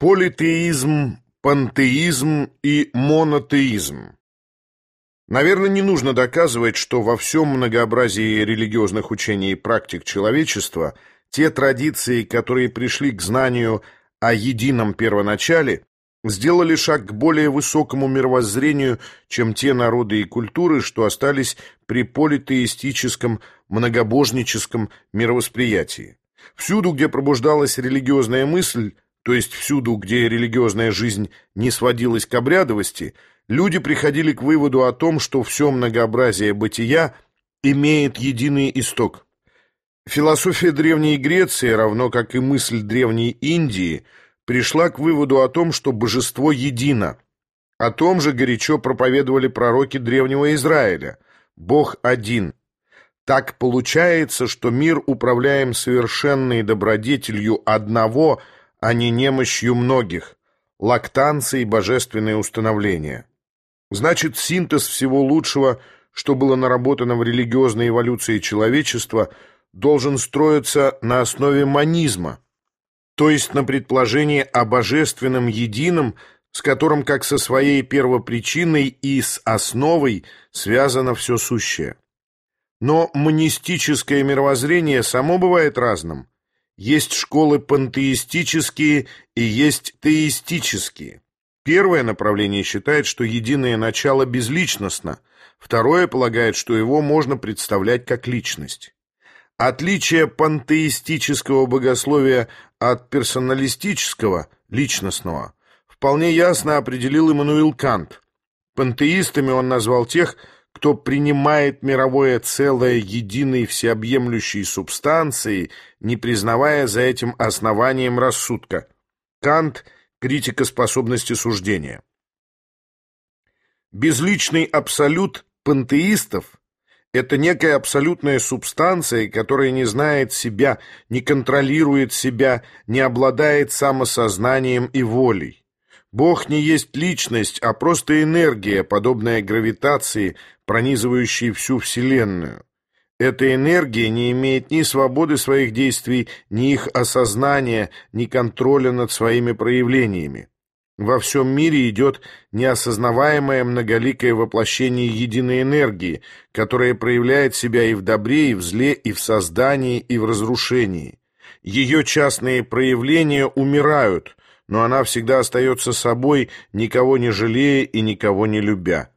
Политеизм, пантеизм и монотеизм. Наверное, не нужно доказывать, что во всем многообразии религиозных учений и практик человечества те традиции, которые пришли к знанию о едином первоначале, сделали шаг к более высокому мировоззрению, чем те народы и культуры, что остались при политеистическом, многобожническом мировосприятии. Всюду, где пробуждалась религиозная мысль, то есть всюду, где религиозная жизнь не сводилась к обрядовости, люди приходили к выводу о том, что все многообразие бытия имеет единый исток. Философия Древней Греции, равно как и мысль Древней Индии, пришла к выводу о том, что божество едино. О том же горячо проповедовали пророки Древнего Израиля. Бог один. Так получается, что мир управляем совершенной добродетелью одного – а не немощью многих, лактанцией божественное установление. Значит, синтез всего лучшего, что было наработано в религиозной эволюции человечества, должен строиться на основе манизма, то есть на предположении о божественном едином, с которым как со своей первопричиной и с основой связано все сущее. Но монистическое мировоззрение само бывает разным – есть школы пантеистические и есть теистические. Первое направление считает, что единое начало безличностно, второе полагает, что его можно представлять как личность. Отличие пантеистического богословия от персоналистического, личностного, вполне ясно определил Иммануил Кант. Пантеистами он назвал тех, кто принимает мировое целое единой всеобъемлющей субстанцией, не признавая за этим основанием рассудка. Кант – критика способности суждения. Безличный абсолют пантеистов – это некая абсолютная субстанция, которая не знает себя, не контролирует себя, не обладает самосознанием и волей. Бог не есть личность, а просто энергия, подобная гравитации, пронизывающей всю Вселенную. Эта энергия не имеет ни свободы своих действий, ни их осознания, ни контроля над своими проявлениями. Во всем мире идет неосознаваемое многоликое воплощение единой энергии, которая проявляет себя и в добре, и в зле, и в создании, и в разрушении. Ее частные проявления умирают, но она всегда остается собой, никого не жалея и никого не любя.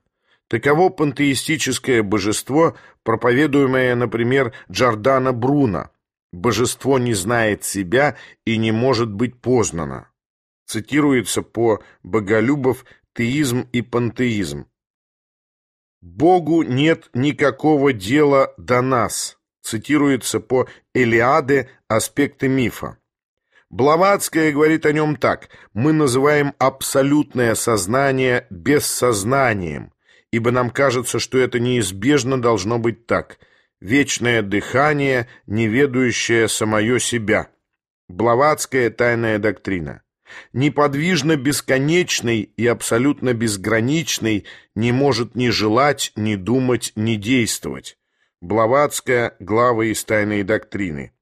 Таково пантеистическое божество, проповедуемое, например, Джордано Бруно. «Божество не знает себя и не может быть познано». Цитируется по Боголюбов «Теизм и пантеизм». «Богу нет никакого дела до нас», цитируется по Элиаде «Аспекты мифа». Блаватская говорит о нем так. «Мы называем абсолютное сознание бессознанием, ибо нам кажется, что это неизбежно должно быть так. Вечное дыхание, не ведающее самое себя». Блаватская тайная доктрина. Неподвижно бесконечный и абсолютно безграничный не может ни желать, ни думать, ни действовать. Блаватская, глава из тайной доктрины.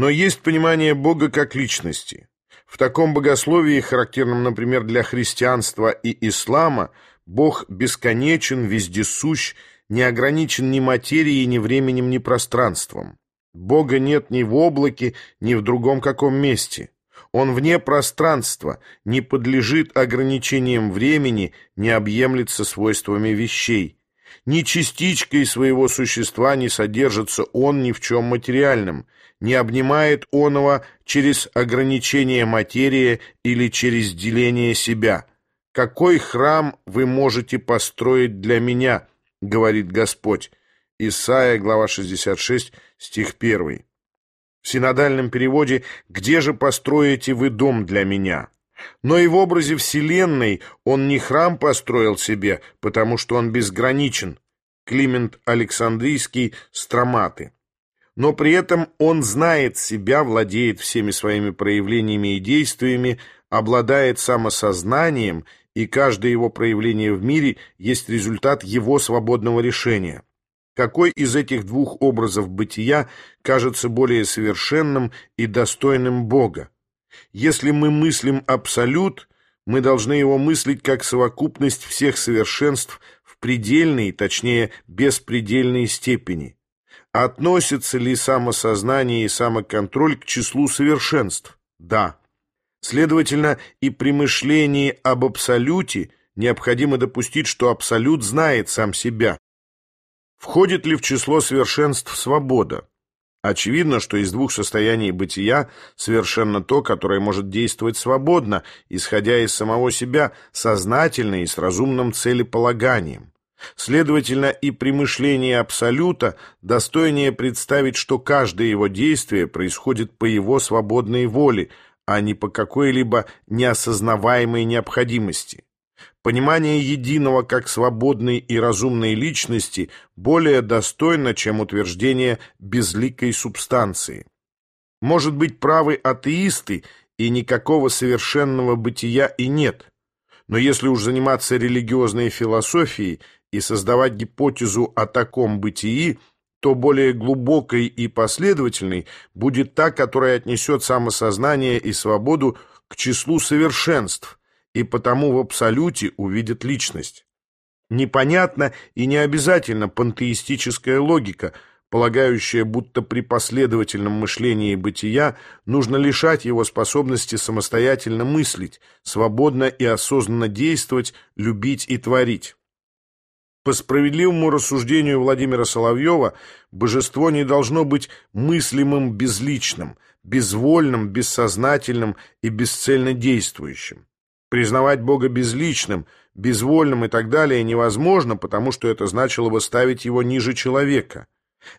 Но есть понимание Бога как личности. В таком богословии, характерном, например, для христианства и ислама, Бог бесконечен, вездесущ, не ограничен ни материей, ни временем, ни пространством. Бога нет ни в облаке, ни в другом каком месте. Он вне пространства, не подлежит ограничениям времени, не объемлется свойствами вещей. Ни частичкой своего существа не содержится он ни в чем материальном, не обнимает оного через ограничение материи или через деление себя. «Какой храм вы можете построить для меня?» — говорит Господь. Исайя, глава 66, стих 1. В синодальном переводе «Где же построите вы дом для меня?» Но и в образе Вселенной он не храм построил себе, потому что он безграничен. Климент Александрийский, Строматы но при этом он знает себя, владеет всеми своими проявлениями и действиями, обладает самосознанием, и каждое его проявление в мире есть результат его свободного решения. Какой из этих двух образов бытия кажется более совершенным и достойным Бога? Если мы мыслим абсолют, мы должны его мыслить как совокупность всех совершенств в предельной, точнее, беспредельной степени. Относится ли самосознание и самоконтроль к числу совершенств? Да. Следовательно, и при мышлении об абсолюте необходимо допустить, что абсолют знает сам себя. Входит ли в число совершенств свобода? Очевидно, что из двух состояний бытия совершенно то, которое может действовать свободно, исходя из самого себя, сознательно и с разумным целеполаганием. Следовательно, и при мышлении Абсолюта достойнее представить, что каждое его действие происходит по его свободной воле, а не по какой-либо неосознаваемой необходимости. Понимание единого как свободной и разумной личности более достойно, чем утверждение безликой субстанции. Может быть, правы атеисты, и никакого совершенного бытия и нет. Но если уж заниматься религиозной философией и создавать гипотезу о таком бытии, то более глубокой и последовательной будет та, которая отнесет самосознание и свободу к числу совершенств, и потому в абсолюте увидят личность. Непонятна и не обязательно пантеистическая логика, полагающая, будто при последовательном мышлении бытия нужно лишать его способности самостоятельно мыслить, свободно и осознанно действовать, любить и творить. По справедливому рассуждению Владимира Соловьева, божество не должно быть мыслимым безличным, безвольным, бессознательным и бесцельно действующим. Признавать Бога безличным, безвольным и так далее невозможно, потому что это значило бы ставить его ниже человека.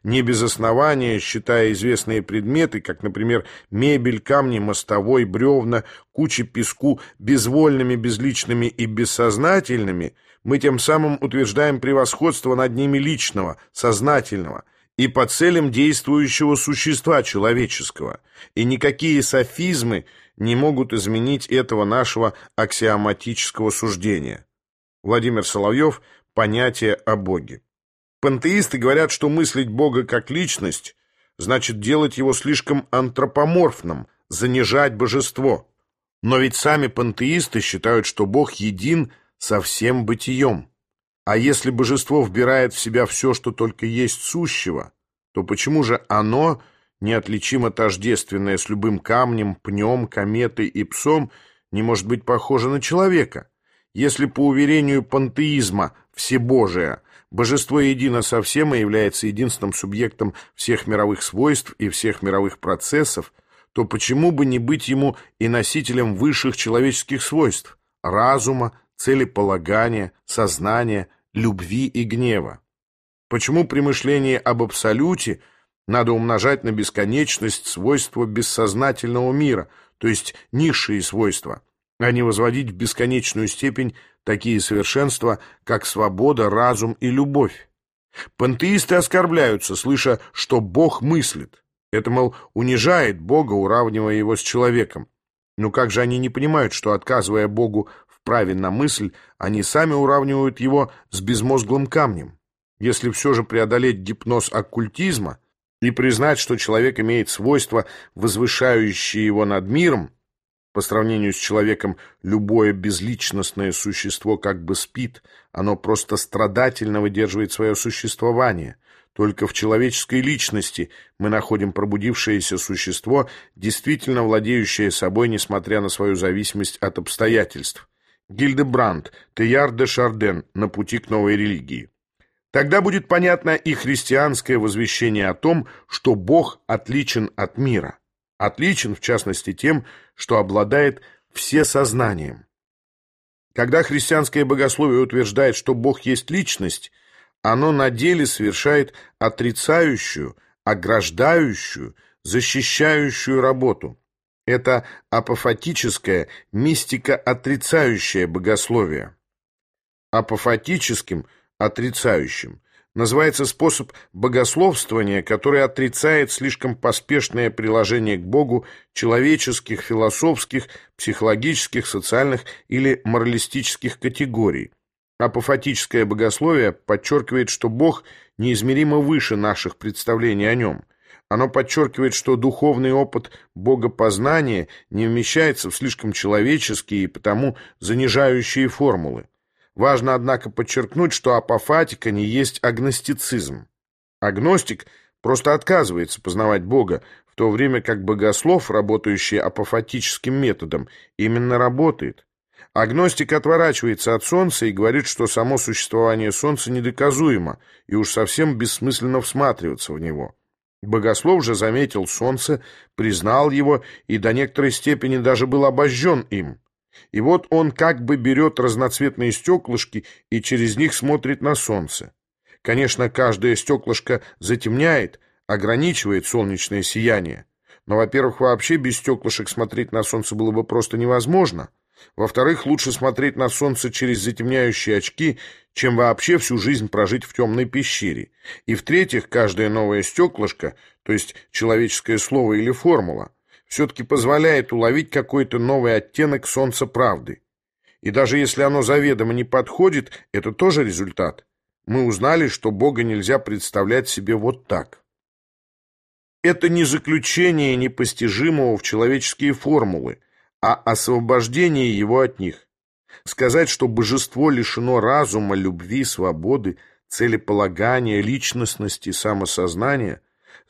Не без основания, считая известные предметы, как, например, мебель, камни, мостовой, бревна, кучи песку, безвольными, безличными и бессознательными, мы тем самым утверждаем превосходство над ними личного, сознательного и по целям действующего существа человеческого, и никакие софизмы не могут изменить этого нашего аксиоматического суждения. Владимир Соловьев «Понятие о Боге». Пантеисты говорят, что мыслить Бога как личность значит делать его слишком антропоморфным, занижать божество. Но ведь сами пантеисты считают, что Бог един со всем бытием. А если божество вбирает в себя все, что только есть сущего, то почему же оно неотличимо тождественное с любым камнем, пнем, кометой и псом, не может быть похоже на человека. Если по уверению пантеизма всебожие, божество едино со всем и является единственным субъектом всех мировых свойств и всех мировых процессов, то почему бы не быть ему и носителем высших человеческих свойств – разума, целеполагания, сознания, любви и гнева? Почему при мышлении об абсолюте – надо умножать на бесконечность свойства бессознательного мира, то есть низшие свойства, а не возводить в бесконечную степень такие совершенства, как свобода, разум и любовь. Пантеисты оскорбляются, слыша, что Бог мыслит. Это, мол, унижает Бога, уравнивая его с человеком. Но как же они не понимают, что, отказывая Богу в праве на мысль, они сами уравнивают его с безмозглым камнем? Если все же преодолеть гипноз оккультизма – и признать, что человек имеет свойства, возвышающие его над миром, по сравнению с человеком любое безличностное существо как бы спит, оно просто страдательно выдерживает свое существование. Только в человеческой личности мы находим пробудившееся существо, действительно владеющее собой, несмотря на свою зависимость от обстоятельств. Гильдебранд, Теяр де Шарден «На пути к новой религии». Тогда будет понятно и христианское возвещение о том, что Бог отличен от мира. Отличен, в частности, тем, что обладает всесознанием. Когда христианское богословие утверждает, что Бог есть личность, оно на деле совершает отрицающую, ограждающую, защищающую работу. Это апофатическое, мистика-отрицающее богословие. Апофатическим – отрицающим. Называется способ богословствования, который отрицает слишком поспешное приложение к Богу человеческих, философских, психологических, социальных или моралистических категорий. Апофатическое богословие подчеркивает, что Бог неизмеримо выше наших представлений о нем. Оно подчеркивает, что духовный опыт богопознания не вмещается в слишком человеческие и потому занижающие формулы. Важно, однако, подчеркнуть, что апофатика не есть агностицизм. Агностик просто отказывается познавать Бога, в то время как богослов, работающий апофатическим методом, именно работает. Агностик отворачивается от Солнца и говорит, что само существование Солнца недоказуемо, и уж совсем бессмысленно всматриваться в него. Богослов же заметил Солнце, признал его и до некоторой степени даже был обожжен им. И вот он как бы берет разноцветные стеклышки и через них смотрит на Солнце. Конечно, каждое стеклышко затемняет, ограничивает солнечное сияние. Но, во-первых, вообще без стеклышек смотреть на Солнце было бы просто невозможно. Во-вторых, лучше смотреть на Солнце через затемняющие очки, чем вообще всю жизнь прожить в темной пещере. И в-третьих, каждое новое стеклышко, то есть человеческое слово или формула, все-таки позволяет уловить какой-то новый оттенок солнца правды. И даже если оно заведомо не подходит, это тоже результат. Мы узнали, что Бога нельзя представлять себе вот так. Это не заключение непостижимого в человеческие формулы, а освобождение его от них. Сказать, что божество лишено разума, любви, свободы, целеполагания, личностности, самосознания,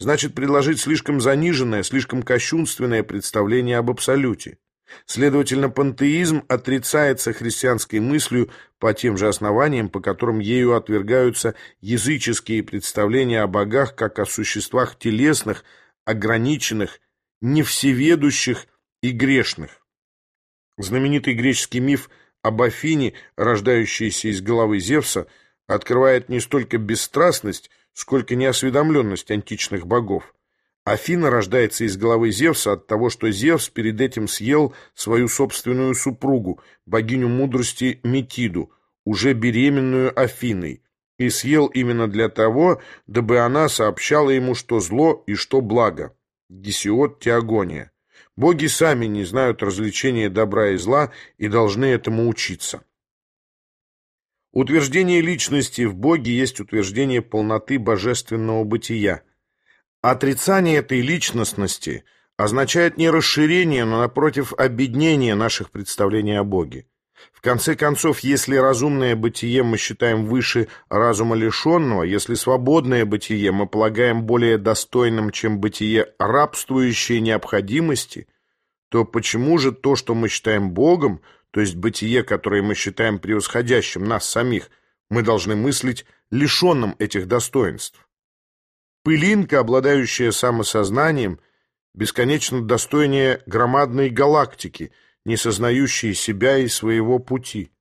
значит предложить слишком заниженное, слишком кощунственное представление об абсолюте. Следовательно, пантеизм отрицается христианской мыслью по тем же основаниям, по которым ею отвергаются языческие представления о богах как о существах телесных, ограниченных, невсеведущих и грешных. Знаменитый греческий миф об Афине, рождающейся из головы Зевса, открывает не столько бесстрастность, сколько неосведомленность античных богов. Афина рождается из головы Зевса от того, что Зевс перед этим съел свою собственную супругу, богиню мудрости Метиду, уже беременную Афиной, и съел именно для того, дабы она сообщала ему, что зло и что благо. Гесиод Теогония. Боги сами не знают развлечения добра и зла и должны этому учиться. Утверждение личности в Боге есть утверждение полноты божественного бытия. Отрицание этой личностности означает не расширение, но, напротив, обеднение наших представлений о Боге. В конце концов, если разумное бытие мы считаем выше разума лишенного, если свободное бытие мы полагаем более достойным, чем бытие рабствующей необходимости, то почему же то, что мы считаем Богом, то есть бытие, которое мы считаем превосходящим нас самих, мы должны мыслить лишенным этих достоинств? Пылинка, обладающая самосознанием, бесконечно достойнее громадной галактики, не сознающей себя и своего пути.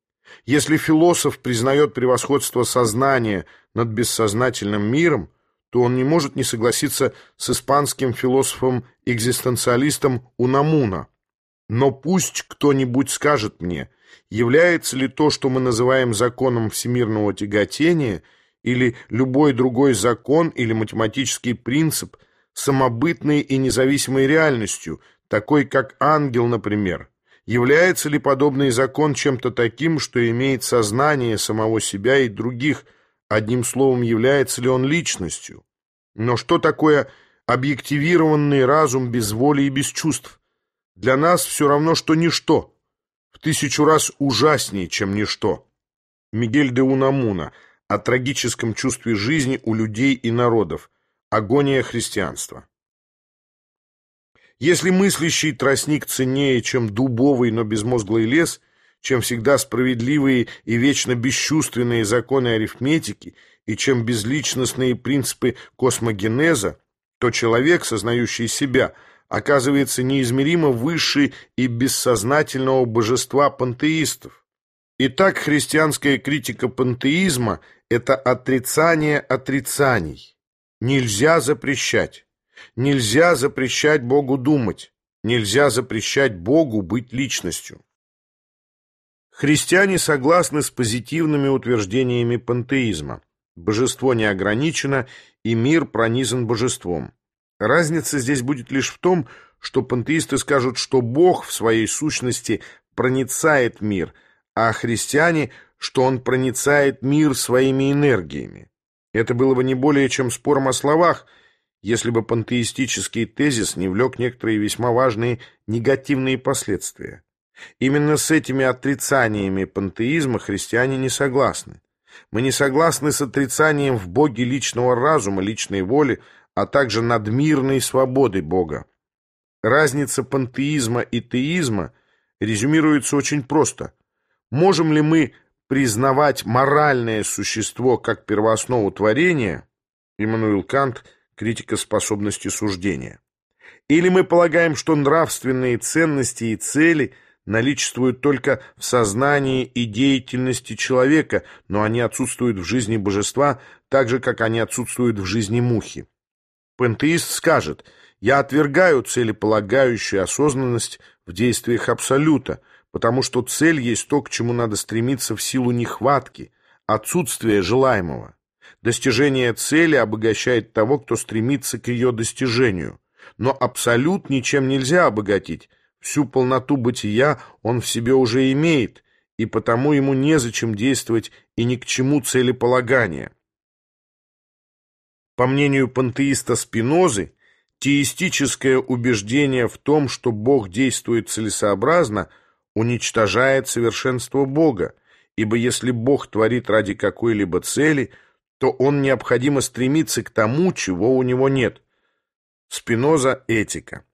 Если философ признает превосходство сознания над бессознательным миром, то он не может не согласиться с испанским философом-экзистенциалистом Унамуна. Но пусть кто-нибудь скажет мне, является ли то, что мы называем законом всемирного тяготения, или любой другой закон или математический принцип самобытной и независимой реальностью, такой как ангел, например, является ли подобный закон чем-то таким, что имеет сознание самого себя и других – Одним словом, является ли он личностью? Но что такое объективированный разум без воли и без чувств? Для нас все равно, что ничто. В тысячу раз ужаснее, чем ничто. Мигель де Унамуна о трагическом чувстве жизни у людей и народов. Агония христианства. Если мыслящий тростник ценнее, чем дубовый, но безмозглый лес – чем всегда справедливые и вечно бесчувственные законы арифметики и чем безличностные принципы космогенеза, то человек, сознающий себя, оказывается неизмеримо выше и бессознательного божества пантеистов. Итак, христианская критика пантеизма – это отрицание отрицаний. Нельзя запрещать. Нельзя запрещать Богу думать. Нельзя запрещать Богу быть личностью. Христиане согласны с позитивными утверждениями пантеизма. Божество не ограничено, и мир пронизан божеством. Разница здесь будет лишь в том, что пантеисты скажут, что Бог в своей сущности проницает мир, а христиане, что Он проницает мир своими энергиями. Это было бы не более чем спором о словах, если бы пантеистический тезис не влек некоторые весьма важные негативные последствия. Именно с этими отрицаниями пантеизма христиане не согласны. Мы не согласны с отрицанием в Боге личного разума, личной воли, а также надмирной свободы Бога. Разница пантеизма и теизма резюмируется очень просто. Можем ли мы признавать моральное существо как первооснову творения? Иммануил Кант – критика способности суждения. Или мы полагаем, что нравственные ценности и цели наличествуют только в сознании и деятельности человека, но они отсутствуют в жизни божества, так же, как они отсутствуют в жизни мухи. Пентеист скажет, я отвергаю целеполагающую осознанность в действиях Абсолюта, потому что цель есть то, к чему надо стремиться в силу нехватки, отсутствия желаемого. Достижение цели обогащает того, кто стремится к ее достижению. Но абсолют ничем нельзя обогатить. Всю полноту бытия он в себе уже имеет, и потому ему незачем действовать и ни к чему целеполагания. По мнению пантеиста Спинозы, теистическое убеждение в том, что Бог действует целесообразно, уничтожает совершенство Бога, ибо если Бог творит ради какой-либо цели – то он необходимо стремится к тому, чего у него нет. Спиноза «Этика».